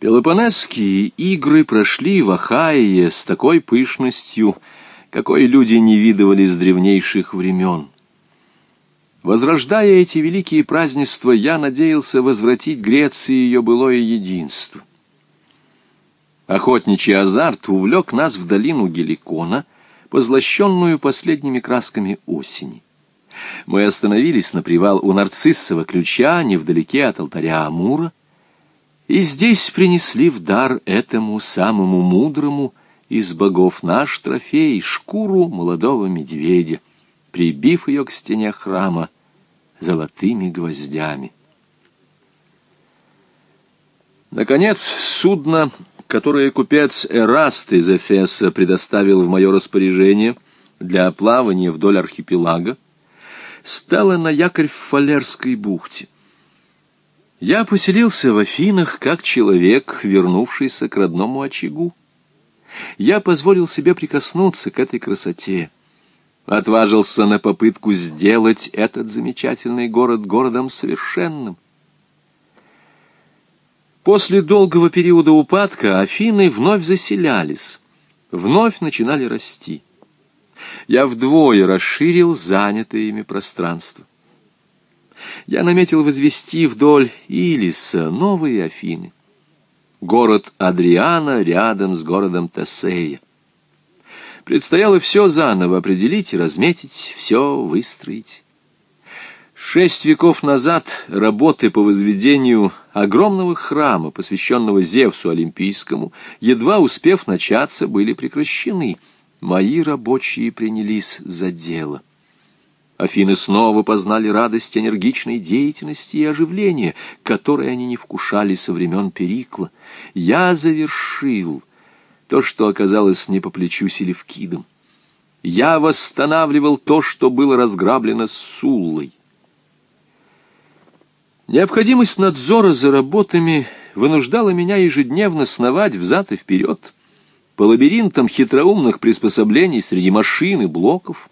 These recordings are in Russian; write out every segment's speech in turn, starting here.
Пелопонесские игры прошли в Ахайе с такой пышностью, какой люди не видывали с древнейших времен. Возрождая эти великие празднества, я надеялся возвратить Греции ее былое единство. Охотничий азарт увлек нас в долину Геликона, позлощенную последними красками осени. Мы остановились на привал у нарциссового ключа, невдалеке от алтаря Амура, и здесь принесли в дар этому самому мудрому из богов наш трофей, шкуру молодого медведя, прибив ее к стене храма золотыми гвоздями. Наконец, судно, которое купец Эраст из Эфеса предоставил в мое распоряжение для плавания вдоль архипелага, стало на якорь в Фалерской бухте. Я поселился в Афинах как человек, вернувшийся к родному очагу. Я позволил себе прикоснуться к этой красоте. Отважился на попытку сделать этот замечательный город городом совершенным. После долгого периода упадка Афины вновь заселялись, вновь начинали расти. Я вдвое расширил занятое ими пространство я наметил возвести вдоль Илиса новые Афины. Город Адриана рядом с городом Тесея. Предстояло все заново определить разметить, все выстроить. Шесть веков назад работы по возведению огромного храма, посвященного Зевсу Олимпийскому, едва успев начаться, были прекращены. Мои рабочие принялись за дело. Афины снова познали радость энергичной деятельности и оживления, которые они не вкушали со времен Перикла. Я завершил то, что оказалось не по плечу Селевкидам. Я восстанавливал то, что было разграблено Суллой. Необходимость надзора за работами вынуждала меня ежедневно сновать взад и вперед по лабиринтам хитроумных приспособлений среди машин и блоков,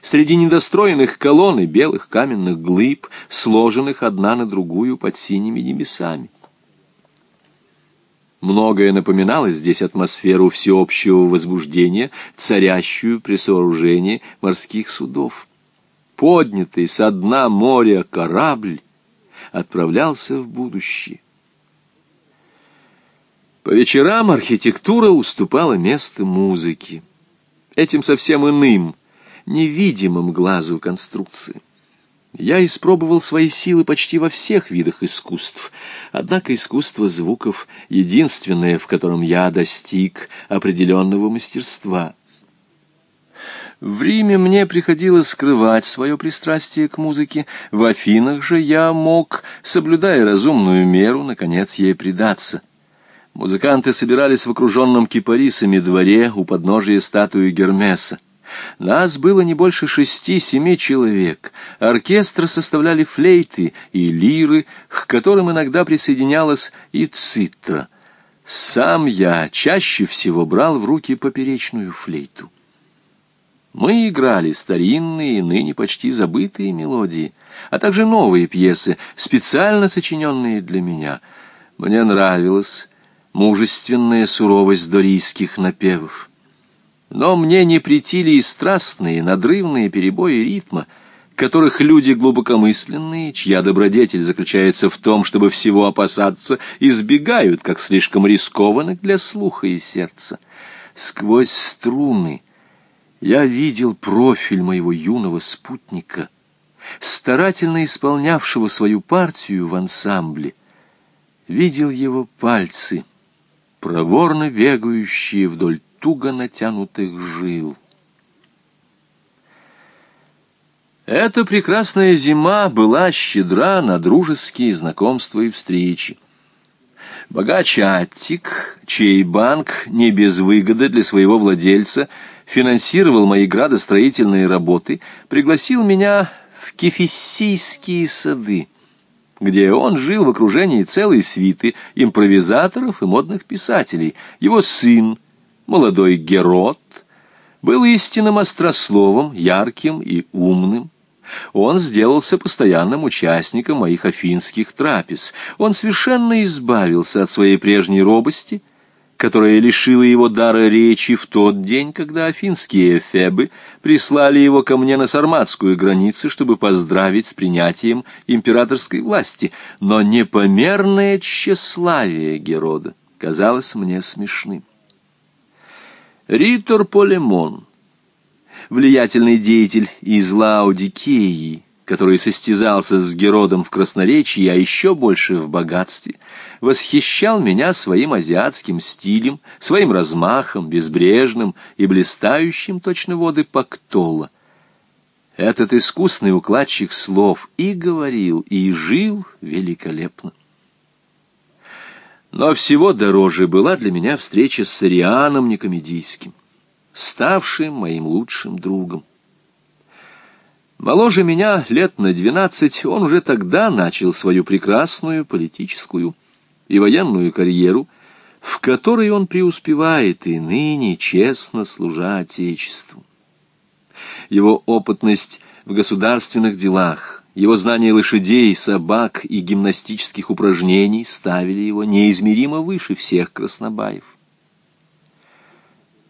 Среди недостроенных колонн и белых каменных глыб, сложенных одна на другую под синими небесами. Многое напоминало здесь атмосферу всеобщего возбуждения, царящую при сооружении морских судов. Поднятый со дна моря корабль отправлялся в будущее. По вечерам архитектура уступала место музыке. Этим совсем иным – невидимым глазу конструкции. Я испробовал свои силы почти во всех видах искусств, однако искусство звуков — единственное, в котором я достиг определенного мастерства. В Риме мне приходилось скрывать свое пристрастие к музыке, в Афинах же я мог, соблюдая разумную меру, наконец ей предаться. Музыканты собирались в окруженном кипарисами дворе у подножия статуи Гермеса. Нас было не больше шести-семи человек. Оркестр составляли флейты и лиры, к которым иногда присоединялась и цитра. Сам я чаще всего брал в руки поперечную флейту. Мы играли старинные, ныне почти забытые мелодии, а также новые пьесы, специально сочиненные для меня. Мне нравилась мужественная суровость дорийских напевов. Но мне не претили и страстные, надрывные перебои ритма, которых люди глубокомысленные, чья добродетель заключается в том, чтобы всего опасаться, избегают, как слишком рискованных для слуха и сердца. Сквозь струны я видел профиль моего юного спутника, старательно исполнявшего свою партию в ансамбле, видел его пальцы, проворно бегающие вдоль туго натянутых жил. Эта прекрасная зима была щедра на дружеские знакомства и встречи. Богач Аттик, чей банк не без выгоды для своего владельца финансировал мои градостроительные работы, пригласил меня в Кефиссийские сады, где он жил в окружении целой свиты импровизаторов и модных писателей. Его сын, молодой Герод, был истинным острословом, ярким и умным, Он сделался постоянным участником моих афинских трапез. Он совершенно избавился от своей прежней робости, которая лишила его дара речи в тот день, когда афинские эфебы прислали его ко мне на сарматскую границу, чтобы поздравить с принятием императорской власти. Но непомерное тщеславие Герода казалось мне смешным. Ритор Полемон — влиятельный деятель из Лаудикеи, который состязался с Геродом в красноречии, а еще больше в богатстве, восхищал меня своим азиатским стилем, своим размахом, безбрежным и блистающим точно воды Пактола. Этот искусный укладчик слов и говорил, и жил великолепно. Но всего дороже была для меня встреча с Арианом Никомедийским ставшим моим лучшим другом. Моложе меня лет на двенадцать, он уже тогда начал свою прекрасную политическую и военную карьеру, в которой он преуспевает и ныне честно служа Отечеству. Его опытность в государственных делах, его знание лошадей, собак и гимнастических упражнений ставили его неизмеримо выше всех краснобаев.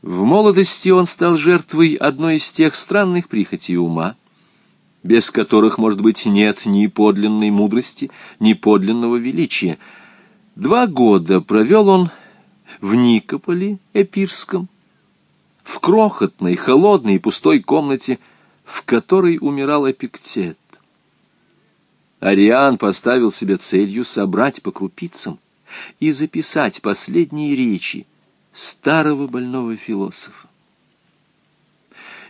В молодости он стал жертвой одной из тех странных прихотей ума, без которых, может быть, нет ни подлинной мудрости, ни подлинного величия. Два года провел он в Никополе Эпирском, в крохотной, холодной и пустой комнате, в которой умирал Эпиктет. Ариан поставил себе целью собрать по крупицам и записать последние речи, старого больного философа.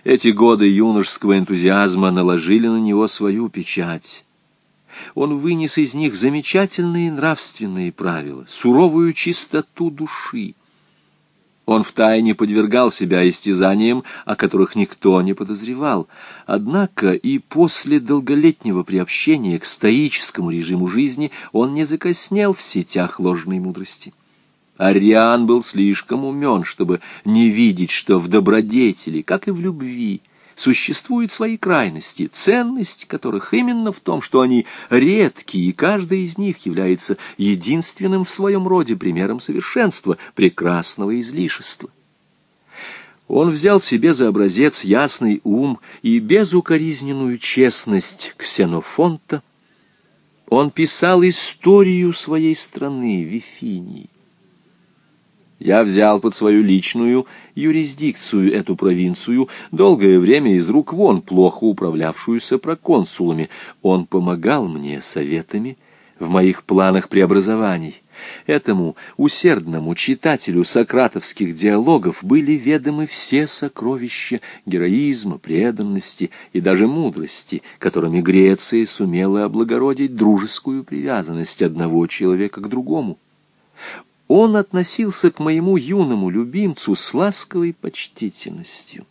Эти годы юношеского энтузиазма наложили на него свою печать. Он вынес из них замечательные нравственные правила, суровую чистоту души. Он втайне подвергал себя истязаниям, о которых никто не подозревал. Однако и после долголетнего приобщения к стоическому режиму жизни он не закоснел в сетях ложной мудрости. Ариан был слишком умен, чтобы не видеть, что в добродетели, как и в любви, существуют свои крайности, ценность которых именно в том, что они редкие, и каждый из них является единственным в своем роде примером совершенства, прекрасного излишества. Он взял себе за образец ясный ум и безукоризненную честность Ксенофонта. Он писал историю своей страны, Вифинии. Я взял под свою личную юрисдикцию эту провинцию, долгое время из рук вон плохо управлявшуюся проконсулами. Он помогал мне советами в моих планах преобразований. Этому усердному читателю сократовских диалогов были ведомы все сокровища героизма, преданности и даже мудрости, которыми Греция сумела облагородить дружескую привязанность одного человека к другому он относился к моему юному любимцу с ласковой почтительностью.